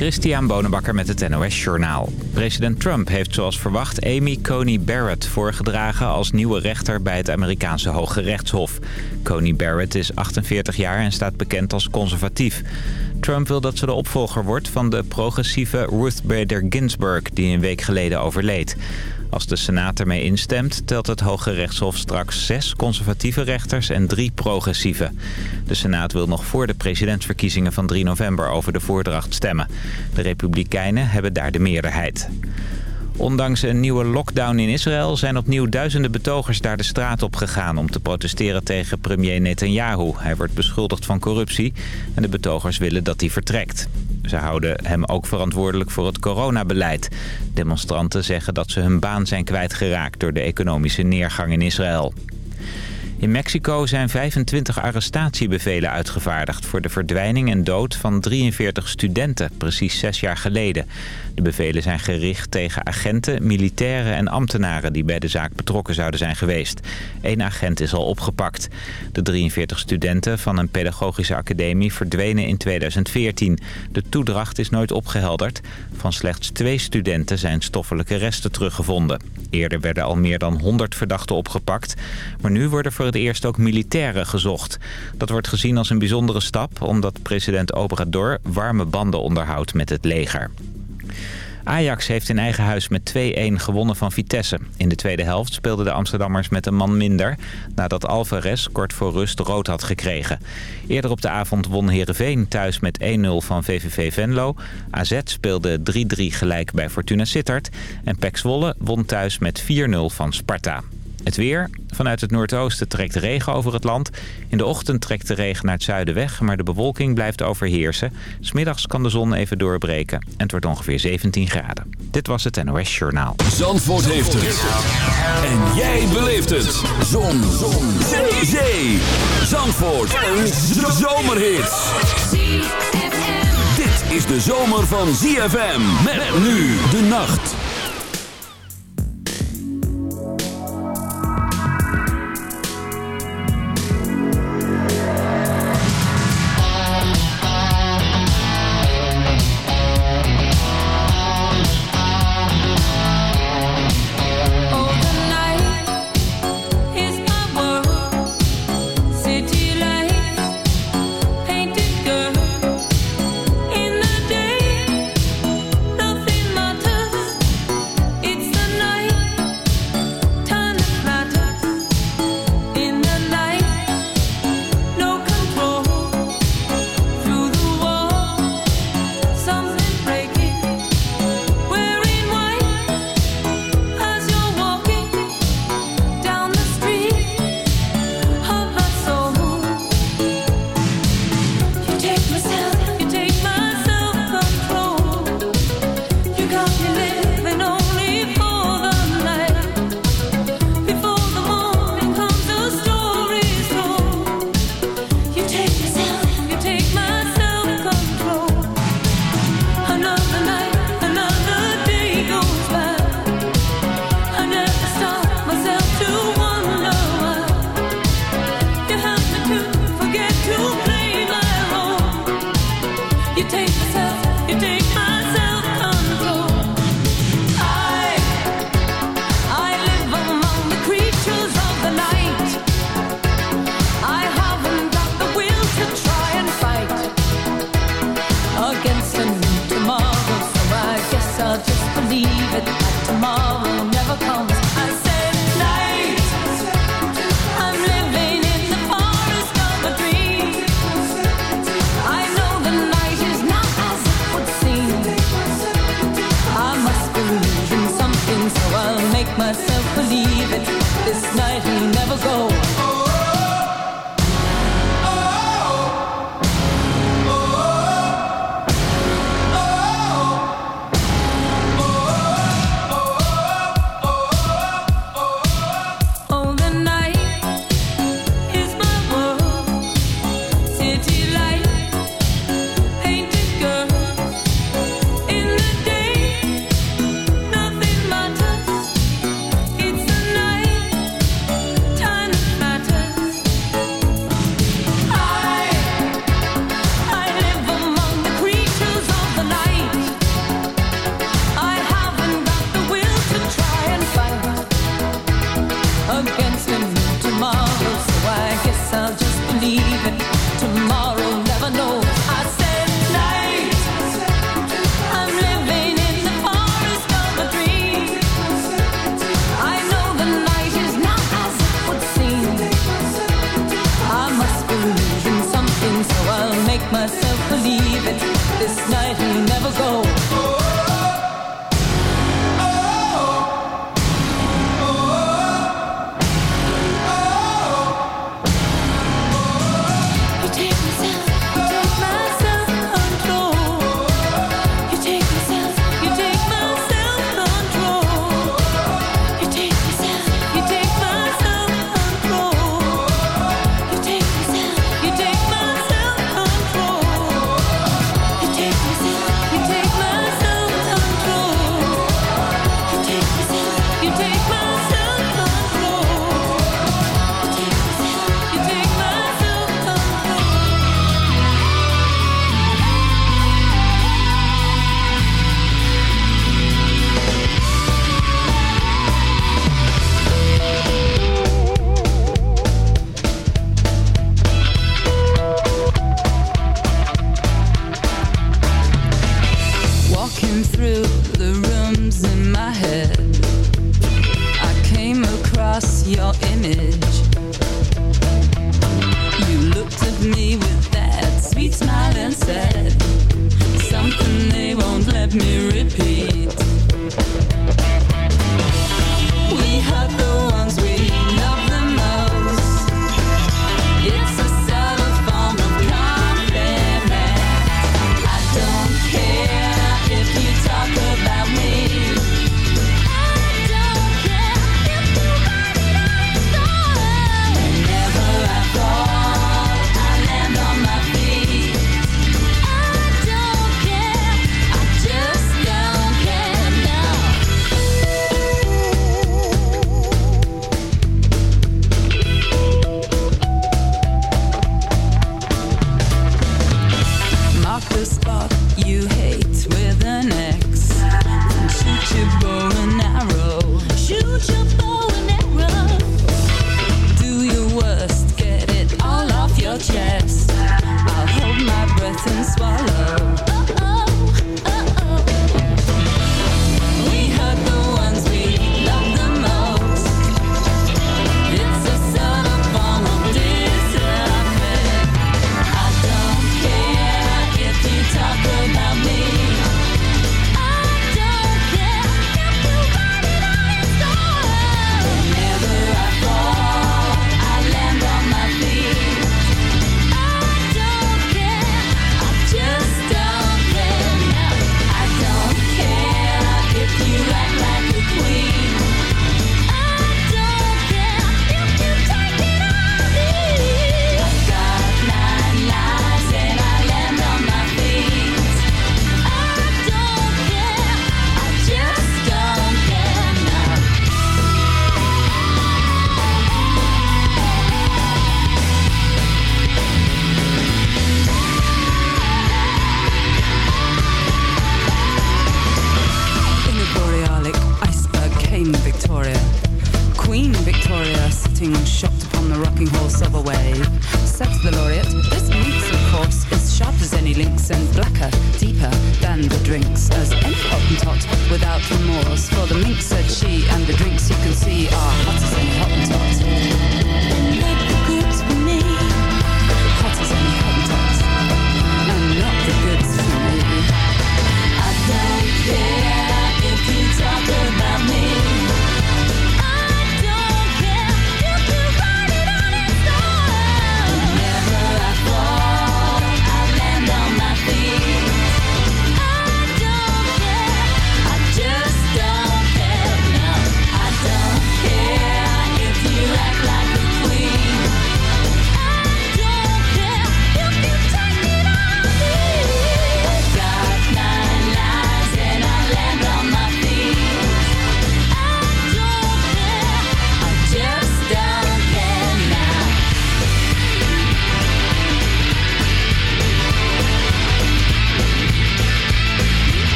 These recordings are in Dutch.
Christian Bonenbakker met het NOS Journaal. President Trump heeft zoals verwacht Amy Coney Barrett voorgedragen als nieuwe rechter bij het Amerikaanse Hoge Rechtshof. Coney Barrett is 48 jaar en staat bekend als conservatief. Trump wil dat ze de opvolger wordt van de progressieve Ruth Bader Ginsburg die een week geleden overleed. Als de Senaat ermee instemt, telt het Hoge Rechtshof straks zes conservatieve rechters en drie progressieve. De Senaat wil nog voor de presidentsverkiezingen van 3 november over de voordracht stemmen. De Republikeinen hebben daar de meerderheid. Ondanks een nieuwe lockdown in Israël zijn opnieuw duizenden betogers daar de straat op gegaan om te protesteren tegen premier Netanyahu. Hij wordt beschuldigd van corruptie en de betogers willen dat hij vertrekt. Ze houden hem ook verantwoordelijk voor het coronabeleid. Demonstranten zeggen dat ze hun baan zijn kwijtgeraakt door de economische neergang in Israël. In Mexico zijn 25 arrestatiebevelen uitgevaardigd... voor de verdwijning en dood van 43 studenten, precies zes jaar geleden. De bevelen zijn gericht tegen agenten, militairen en ambtenaren... die bij de zaak betrokken zouden zijn geweest. Eén agent is al opgepakt. De 43 studenten van een pedagogische academie verdwenen in 2014. De toedracht is nooit opgehelderd. Van slechts twee studenten zijn stoffelijke resten teruggevonden. Eerder werden al meer dan 100 verdachten opgepakt. Maar nu worden voor eerst ook militairen gezocht. Dat wordt gezien als een bijzondere stap... omdat president Obrador warme banden onderhoudt met het leger. Ajax heeft in eigen huis met 2-1 gewonnen van Vitesse. In de tweede helft speelden de Amsterdammers met een man minder... nadat Alvarez kort voor rust rood had gekregen. Eerder op de avond won Heerenveen thuis met 1-0 van VVV Venlo. AZ speelde 3-3 gelijk bij Fortuna Sittard. En Pek Zwolle won thuis met 4-0 van Sparta. Het weer. Vanuit het noordoosten trekt regen over het land. In de ochtend trekt de regen naar het zuiden weg, maar de bewolking blijft overheersen. Smiddags kan de zon even doorbreken en het wordt ongeveer 17 graden. Dit was het NOS Journaal. Zandvoort heeft het. En jij beleeft het. Zon. zon. Zee. Zee. Zandvoort. Een zomerhit. Dit is de zomer van ZFM. Met nu de nacht. You take yourself, you take myself.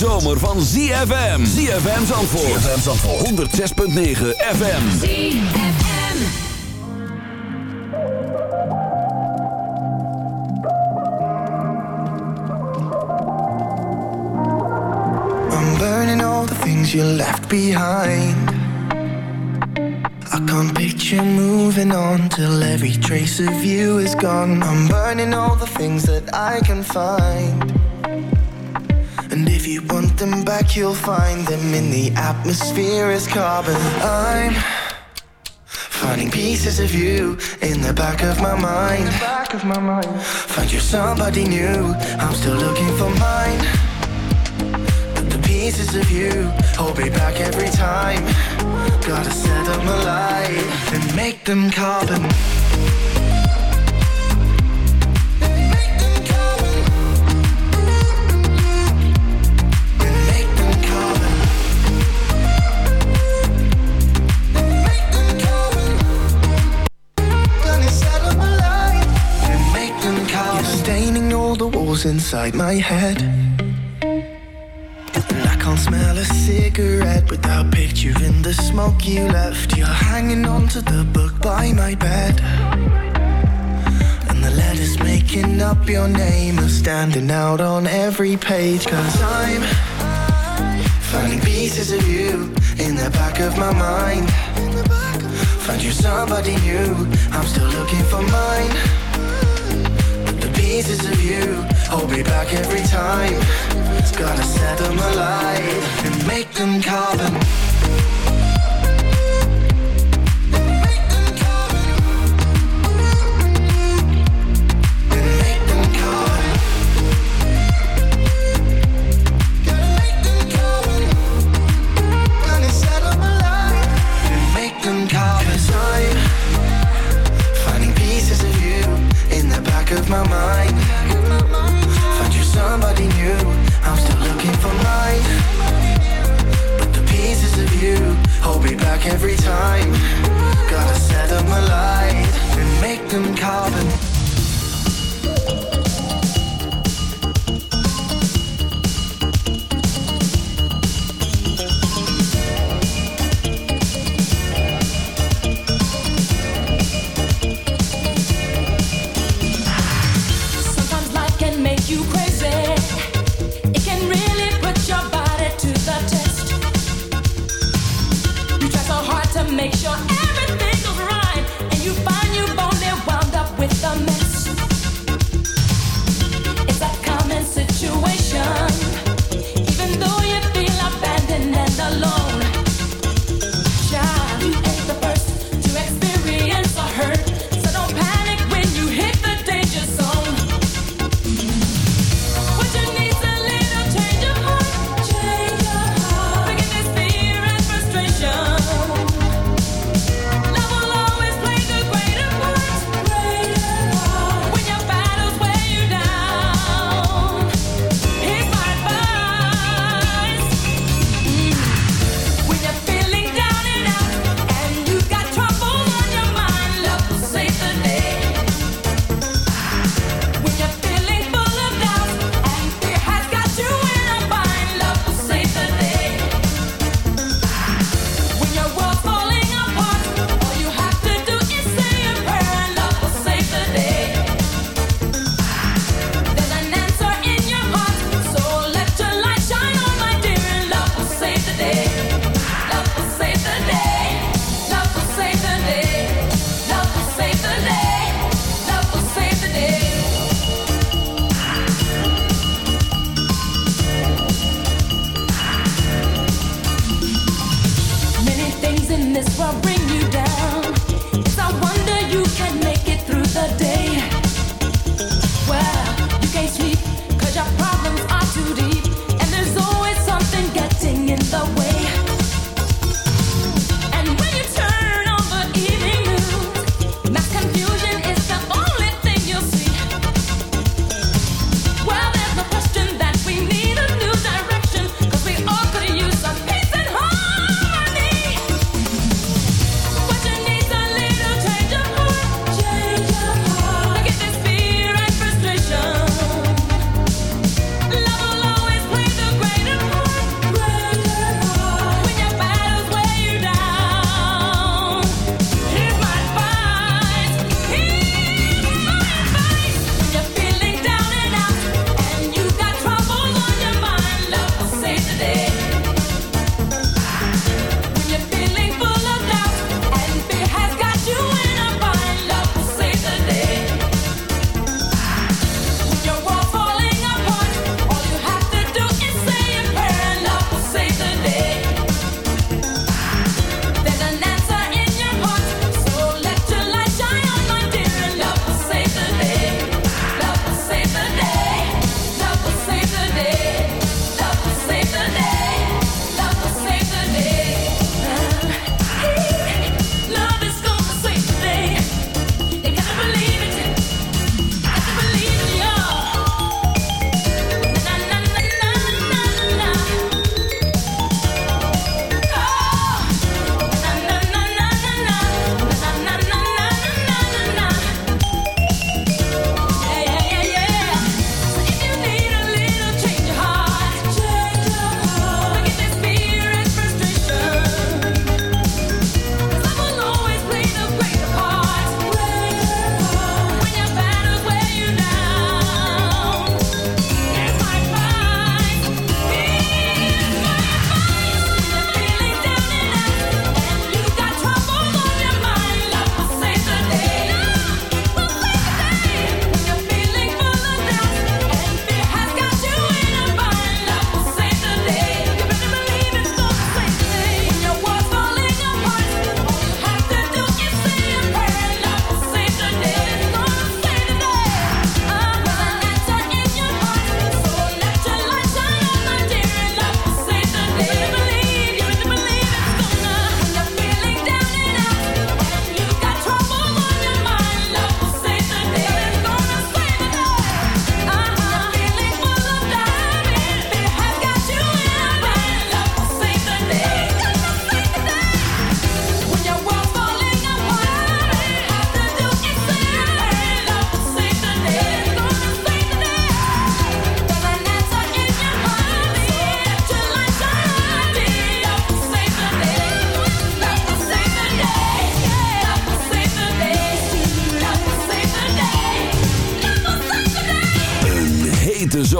zomer van ZFM. ZFM Zandvoort. ZFM Zandvoort. 106.9 FM. ZFM. I'm burning all the things you left behind. I can't picture moving on till every trace of you is gone. I'm burning all the things that I can find. And if you want them back, you'll find them in the atmosphere as carbon. I'm finding pieces of you in the back of my mind. Back of my mind. Find you somebody new. I'm still looking for mine. But the pieces of you hold me back every time. Gotta set up them alight and make them carbon. Inside my head. And I can't smell a cigarette without picturing the smoke you left. You're hanging onto the book by my bed. And the letters making up your name are standing out on every page. Cause I'm finding pieces of you in the back of my mind. Find you somebody new, I'm still looking for mine. The pieces of you hold me back every time. It's gotta set them alight and make them carbon.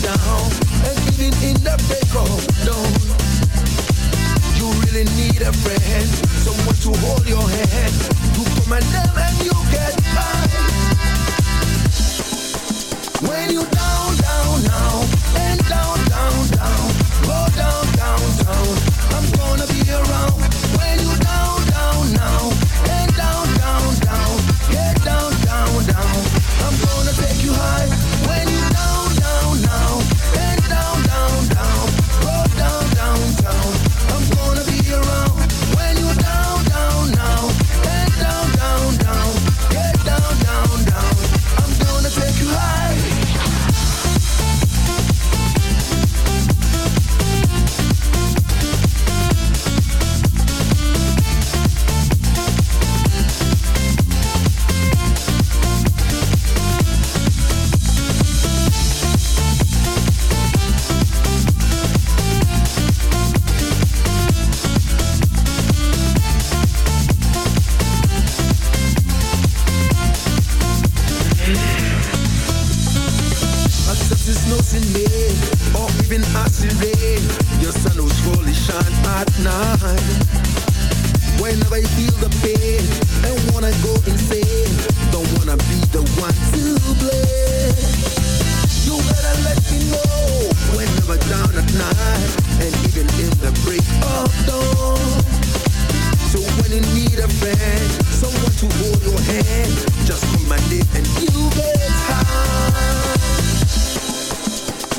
down and even in the break of oh, dawn. You really need a friend, someone to hold your hand. You command them and you get by. When you down, down, down, and down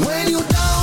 When you down,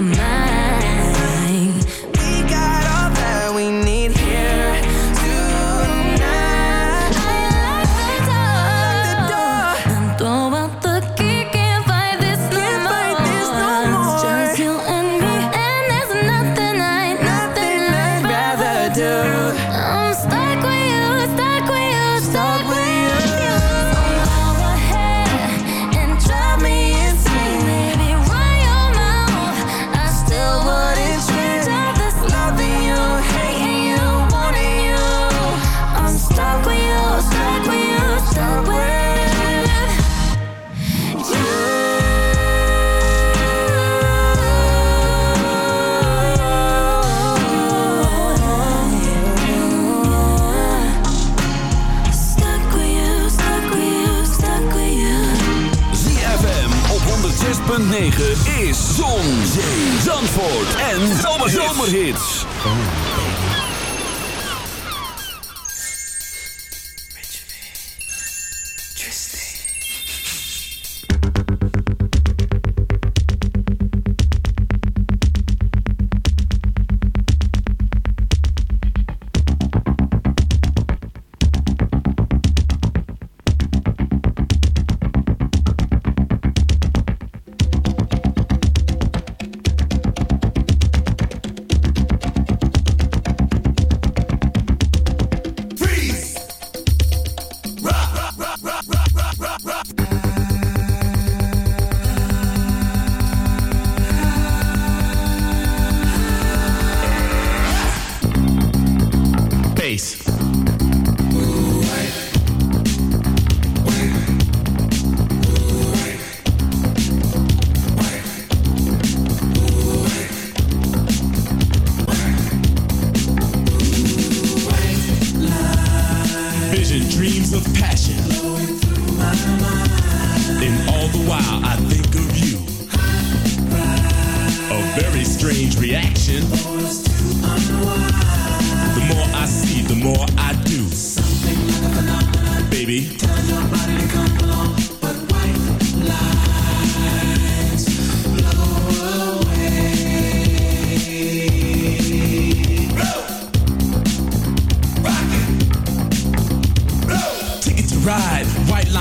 my mind very strange reaction. The more I see, the more I do. Baby.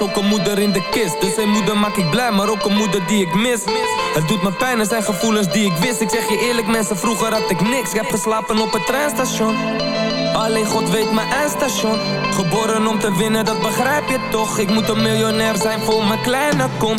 Ook een moeder in de kist. Dus een moeder maak ik blij, maar ook een moeder die ik mis. Het doet me pijn, er zijn gevoelens die ik wist. Ik zeg je eerlijk, mensen, vroeger had ik niks. Ik heb geslapen op het treinstation. Alleen God weet mijn eindstation. Geboren om te winnen, dat begrijp je toch. Ik moet een miljonair zijn voor mijn kleine kom.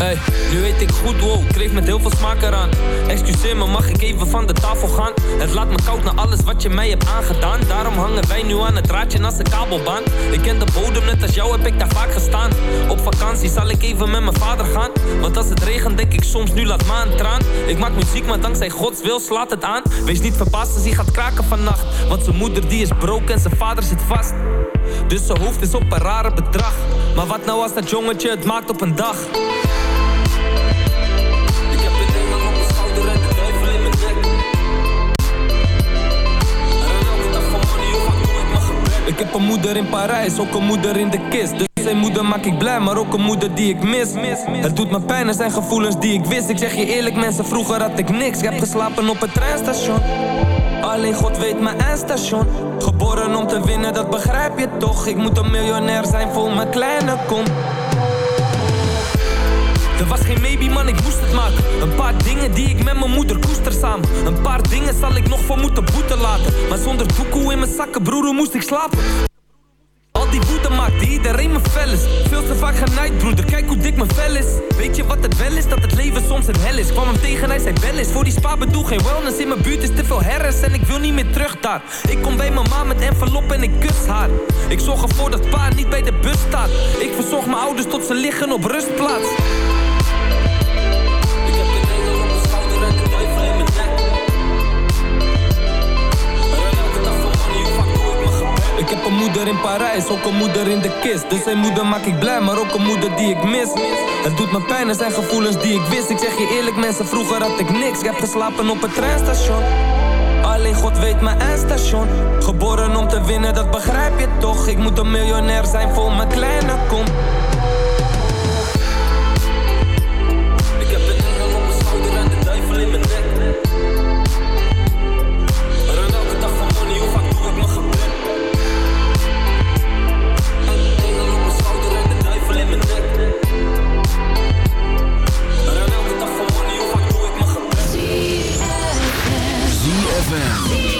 Hey, nu weet ik goed, wow, kreeg met heel veel smaak eraan. Excuseer me, mag ik even van de tafel gaan? Het laat me koud na alles wat je mij hebt aangedaan. Daarom hangen wij nu aan het draadje naast de kabelbaan. Ik ken de bodem, net als jou heb ik daar vaak gestaan. Op vakantie zal ik even met mijn vader gaan. Want als het regent, denk ik soms nu laat maan traan. Ik maak muziek, maar dankzij Gods wil slaat het aan. Wees niet verbaasd als hij gaat kraken vannacht. Want zijn moeder die is broke en zijn vader zit vast. Dus zijn hoofd is op een rare bedrag. Maar wat nou als dat jongetje het maakt op een dag? Ik heb een moeder in Parijs, ook een moeder in de kist. Dus zijn moeder maak ik blij, maar ook een moeder die ik mis. Het doet me pijn, er zijn gevoelens die ik wist. Ik zeg je eerlijk, mensen, vroeger had ik niks. Ik heb geslapen op het treinstation. Alleen God weet mijn eindstation. Geboren om te winnen, dat begrijp je toch. Ik moet een miljonair zijn voor mijn kleine kom. Er was geen maybe man, ik moest het maken. Een paar dingen die ik met mijn moeder koester samen. Een paar dingen zal ik nog voor moeten boeten laten. Maar zonder doekoe in mijn zakken, broer, moest ik slapen? Al die woede maakt iedereen me fel is. Veel te vaak genaaid, broeder, kijk hoe dik mijn vel is. Weet je wat het wel is? Dat het leven soms een hel is. Kwam hem tegen, hij zei wel eens Voor die spa bedoel geen wellness In mijn buurt is te veel herres En ik wil niet meer terug daar. Ik kom bij mama met envelop en ik kus haar. Ik zorg ervoor dat pa niet bij de bus staat. Ik verzorg mijn ouders tot ze liggen op rustplaats in Parijs, ook een moeder in de kist. Dus een moeder maak ik blij, maar ook een moeder die ik mis. Het doet me pijn, er zijn gevoelens die ik wist. Ik zeg je eerlijk, mensen, vroeger had ik niks. Ik heb geslapen op het treinstation. Alleen God weet mijn eindstation. Geboren om te winnen, dat begrijp je toch. Ik moet een miljonair zijn voor mijn kleine kom. ZFM.